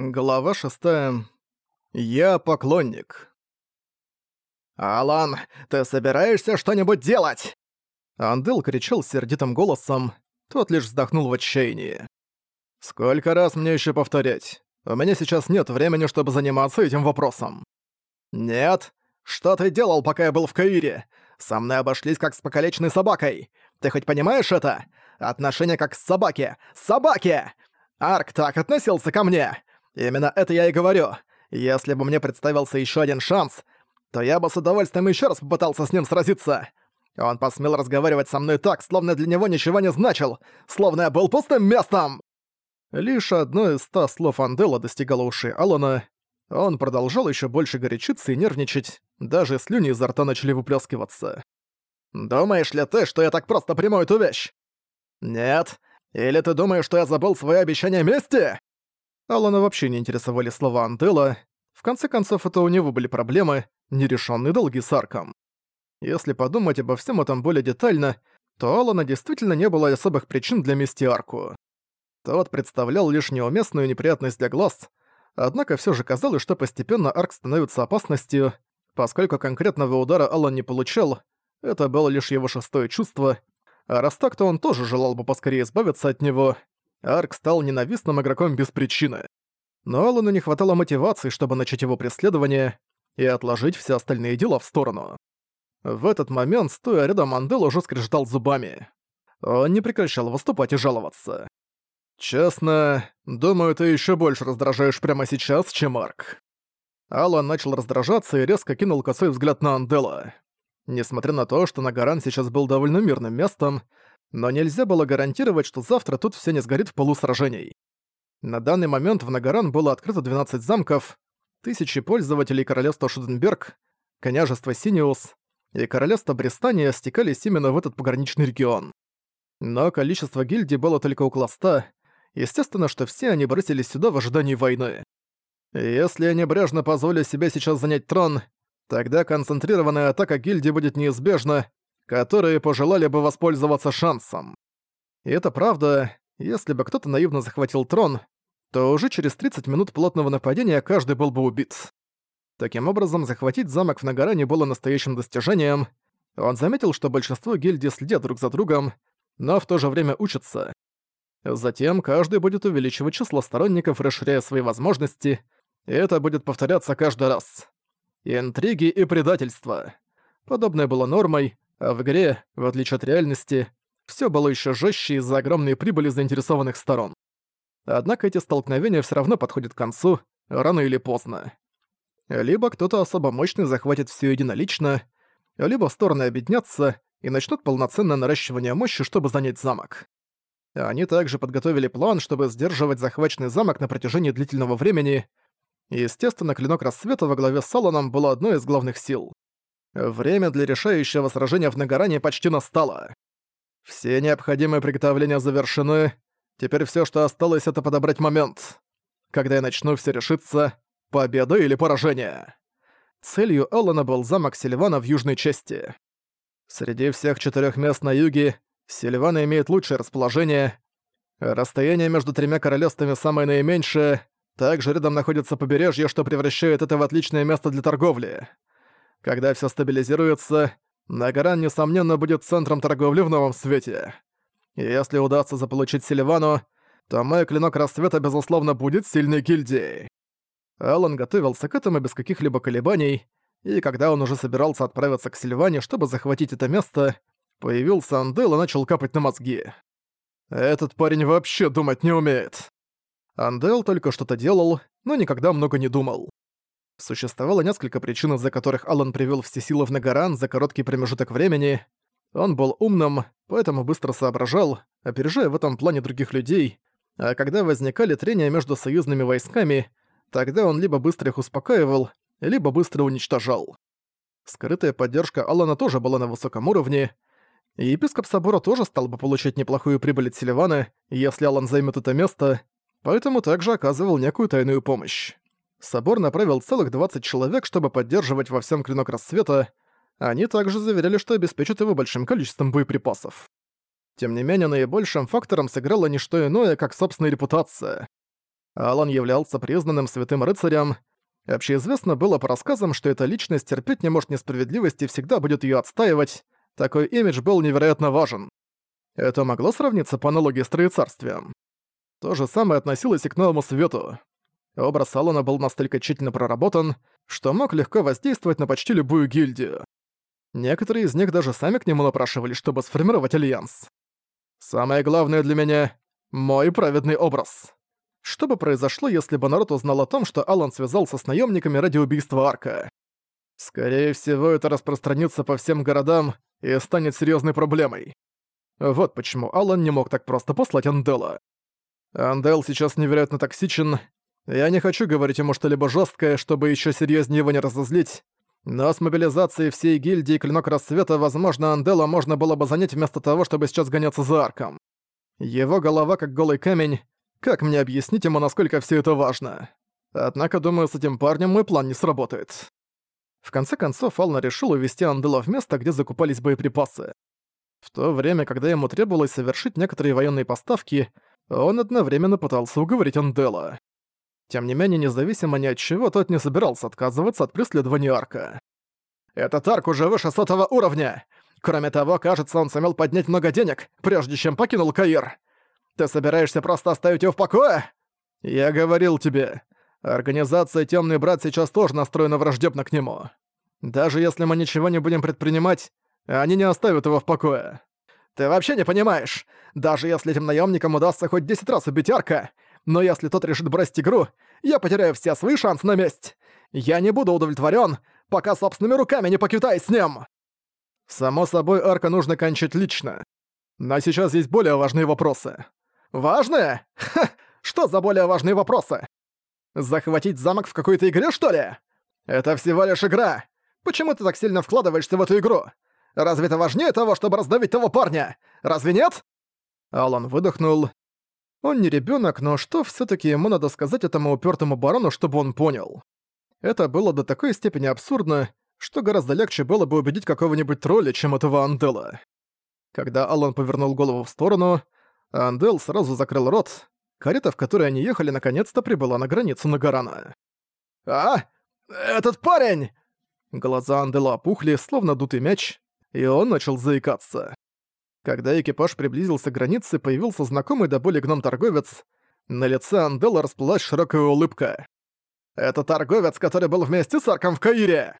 Глава шестая. Я поклонник. «Алан, ты собираешься что-нибудь делать?» Андел кричал сердитым голосом, тот лишь вздохнул в отчаянии. «Сколько раз мне еще повторять? У меня сейчас нет времени, чтобы заниматься этим вопросом». «Нет? Что ты делал, пока я был в Каире? Со мной обошлись как с покалеченной собакой. Ты хоть понимаешь это? Отношение как к собаке. Собаке! Арк так относился ко мне. Именно это я и говорю. Если бы мне представился еще один шанс, то я бы с удовольствием еще раз попытался с ним сразиться. Он посмел разговаривать со мной так, словно для него ничего не значил, словно я был пустым местом. Лишь одно из ста слов Андела достигало уши Алана. Он продолжал еще больше горячиться и нервничать, даже слюни изо рта начали выплескиваться. «Думаешь ли ты, что я так просто приму эту вещь?» «Нет. Или ты думаешь, что я забыл свое обещание мести?» Алана вообще не интересовали слова Андела. В конце концов, это у него были проблемы, нерешенные долги с Арком. Если подумать обо всем этом более детально, то Алана действительно не было особых причин для мести Арку. Тот представлял лишь неуместную неприятность для глаз, однако все же казалось, что постепенно Арк становится опасностью, поскольку конкретного удара Алан не получал, это было лишь его шестое чувство, а раз так, то он тоже желал бы поскорее избавиться от него, Арк стал ненавистным игроком без причины. Но Алану не хватало мотивации, чтобы начать его преследование и отложить все остальные дела в сторону. В этот момент, стоя рядом, Мандел уже скрежетал зубами. Он не прекращал выступать и жаловаться. «Честно, думаю, ты еще больше раздражаешь прямо сейчас, чем Арк». Алан начал раздражаться и резко кинул косой взгляд на Андела. Несмотря на то, что Нагаран сейчас был довольно мирным местом, но нельзя было гарантировать, что завтра тут все не сгорит в полу сражений. На данный момент в Нагаран было открыто 12 замков, тысячи пользователей королевства Шуденберг, княжество Синиус и королевство Брестания стекались именно в этот пограничный регион. Но количество гильдий было только около ста, естественно, что все они бросились сюда в ожидании войны. Если я небрежно позволю себе сейчас занять трон, тогда концентрированная атака гильдии будет неизбежна, которые пожелали бы воспользоваться шансом. И это правда, если бы кто-то наивно захватил трон, то уже через 30 минут плотного нападения каждый был бы убит. Таким образом, захватить замок в Нагаране было настоящим достижением. Он заметил, что большинство гильдий следят друг за другом, но в то же время учатся. Затем каждый будет увеличивать число сторонников, расширяя свои возможности, и это будет повторяться каждый раз. Интриги и предательство. Подобное было нормой, а в игре, в отличие от реальности, все было еще жестче из-за огромной прибыли заинтересованных сторон. Однако эти столкновения все равно подходят к концу, рано или поздно. Либо кто-то особо мощный захватит все единолично, либо стороны объединятся и начнут полноценное наращивание мощи, чтобы занять замок. Они также подготовили план, чтобы сдерживать захваченный замок на протяжении длительного времени. Естественно, Клинок Рассвета во главе с Салоном было одной из главных сил. Время для решающего сражения в Нагаране почти настало. Все необходимые приготовления завершены. Теперь все, что осталось, это подобрать момент. Когда я начну все решиться, победа или поражение. Целью Эллона был замок Сильвана в южной части. Среди всех четырех мест на юге Сильвана имеет лучшее расположение. Расстояние между тремя королевствами самое наименьшее. Также рядом находится побережье, что превращает это в отличное место для торговли. Когда все стабилизируется, Нагаран, несомненно, будет центром торговли в новом свете. И если удастся заполучить Сильвану, то мой клинок рассвета, безусловно, будет сильной гильдией. Алан готовился к этому без каких-либо колебаний, и когда он уже собирался отправиться к Сильване, чтобы захватить это место, появился Андел и начал капать на мозги. Этот парень вообще думать не умеет. Андел только что-то делал, но никогда много не думал. Существовало несколько причин, из-за которых Алан привел все силы в Нагаран за короткий промежуток времени. Он был умным, поэтому быстро соображал, опережая в этом плане других людей, а когда возникали трения между союзными войсками, тогда он либо быстро их успокаивал, либо быстро уничтожал. Скрытая поддержка Алана тоже была на высоком уровне, и епископ собора тоже стал бы получать неплохую прибыль от Селивана, если Алан займет это место, поэтому также оказывал некую тайную помощь. Собор направил целых 20 человек, чтобы поддерживать во всем клинок рассвета. Они также заверяли, что обеспечат его большим количеством боеприпасов. Тем не менее, наибольшим фактором сыграла не что иное, как собственная репутация. Алан являлся признанным святым рыцарем. Общеизвестно было по рассказам, что эта личность терпеть не может несправедливости и всегда будет ее отстаивать. Такой имидж был невероятно важен. Это могло сравниться по аналогии с Троецарствием. То же самое относилось и к Новому Свету. Образ Алана был настолько тщательно проработан, что мог легко воздействовать на почти любую гильдию. Некоторые из них даже сами к нему напрашивали, чтобы сформировать альянс. Самое главное для меня — мой праведный образ. Что бы произошло, если бы народ узнал о том, что Алан связался с наемниками ради убийства Арка? Скорее всего, это распространится по всем городам и станет серьезной проблемой. Вот почему Алан не мог так просто послать Андела. Андел сейчас невероятно токсичен. Я не хочу говорить ему что-либо жесткое, чтобы еще серьезнее его не разозлить. Но с мобилизацией всей гильдии Клинок Рассвета, возможно, Андела можно было бы занять вместо того, чтобы сейчас гоняться за арком. Его голова как голый камень. Как мне объяснить ему, насколько все это важно? Однако, думаю, с этим парнем мой план не сработает. В конце концов, Ална решил увести Андела в место, где закупались боеприпасы. В то время, когда ему требовалось совершить некоторые военные поставки, он одновременно пытался уговорить Андела. Тем не менее, независимо ни от чего, тот не собирался отказываться от преследования Арка. «Этот Арк уже выше сотого уровня! Кроме того, кажется, он сумел поднять много денег, прежде чем покинул Каир. Ты собираешься просто оставить его в покое?» «Я говорил тебе, организация Темный Брат сейчас тоже настроена враждебно к нему. Даже если мы ничего не будем предпринимать, они не оставят его в покое. Ты вообще не понимаешь. Даже если этим наемникам удастся хоть 10 раз убить Арка, но если тот решит бросить игру, я потеряю все свои шансы на месть. Я не буду удовлетворен, пока собственными руками не поквитаюсь с ним. Само собой, Арка нужно кончить лично. Но сейчас есть более важные вопросы. Важные? Ха! Что за более важные вопросы? Захватить замок в какой-то игре, что ли? Это всего лишь игра. Почему ты так сильно вкладываешься в эту игру? Разве это важнее того, чтобы раздавить того парня? Разве нет?» Алан выдохнул. Он не ребенок, но что все таки ему надо сказать этому упертому барону, чтобы он понял? Это было до такой степени абсурдно, что гораздо легче было бы убедить какого-нибудь тролля, чем этого Андела. Когда Алан повернул голову в сторону, Андел сразу закрыл рот. Карета, в которой они ехали, наконец-то прибыла на границу Нагарана. «А? Этот парень!» Глаза Андела опухли, словно дутый мяч, и он начал заикаться. Когда экипаж приблизился к границе, появился знакомый до боли гном-торговец. На лице Андела расплылась широкая улыбка. «Это торговец, который был вместе с Арком в Каире!»